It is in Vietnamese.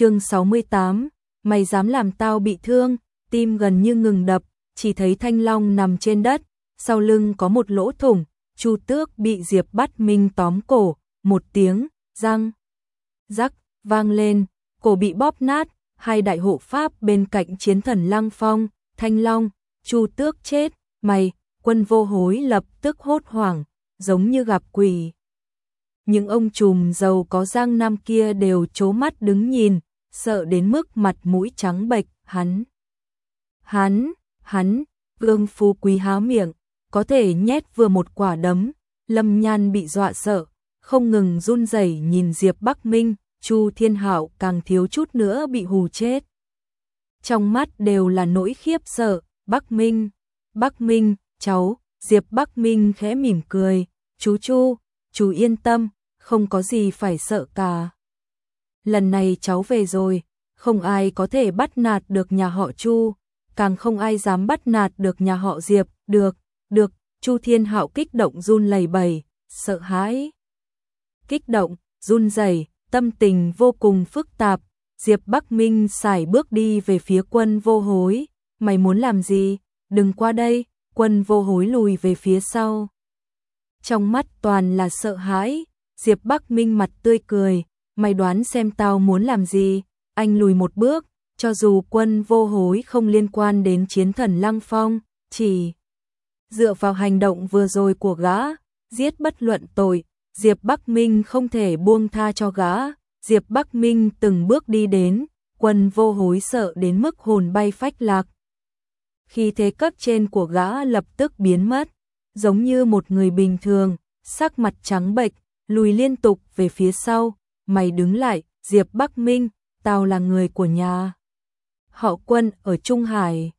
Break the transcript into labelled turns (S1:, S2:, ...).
S1: chương 68, mày dám làm tao bị thương, tim gần như ngừng đập, chỉ thấy thanh long nằm trên đất, sau lưng có một lỗ thủng, Chu Tước bị Diệp Bắt Minh tóm cổ, một tiếng, răng, rắc, vang lên, cổ bị bóp nát, hai đại hộ pháp bên cạnh chiến thần Lăng Phong, Thanh Long, Chu Tước chết, mày, quân vô hối lập tức hốt hoảng, giống như gặp quỷ. Những ông trùm giàu có giang nam kia đều chố mắt đứng nhìn, sợ đến mức mặt mũi trắng bệch, hắn. Hắn, hắn, vương phú quý há miệng, có thể nhét vừa một quả đấm, lâm nhan bị dọa sợ, không ngừng run rẩy nhìn Diệp Bắc Minh, Chu Thiên Hạo càng thiếu chút nữa bị hù chết. Trong mắt đều là nỗi khiếp sợ, Bắc Minh, Bắc Minh, cháu, Diệp Bắc Minh khẽ mỉm cười, chú Chu, chú yên tâm, không có gì phải sợ cả. Lần này cháu về rồi, không ai có thể bắt nạt được nhà họ Chu, càng không ai dám bắt nạt được nhà họ Diệp, được, được, Chu Thiên Hạo kích động run lẩy bẩy, sợ hãi. Kích động, run rẩy, tâm tình vô cùng phức tạp, Diệp Bắc Minh xài bước đi về phía quân vô hối, mày muốn làm gì, đừng qua đây, quân vô hối lùi về phía sau. Trong mắt toàn là sợ hãi, Diệp Bắc Minh mặt tươi cười, mày đoán xem tao muốn làm gì, anh lùi một bước, cho dù quân vô hối không liên quan đến chiến thần Lăng Phong, chỉ dựa vào hành động vừa rồi của gã, giết bất luận tội, Diệp Bắc Minh không thể buông tha cho gã, Diệp Bắc Minh từng bước đi đến, quân vô hối sợ đến mức hồn bay phách lạc. Khi thế cấp trên của gã lập tức biến mất, giống như một người bình thường, sắc mặt trắng bệch, lùi liên tục về phía sau, mày đứng lại, Diệp Bắc Minh, tao là người của nhà. Họ quân ở Trung Hải.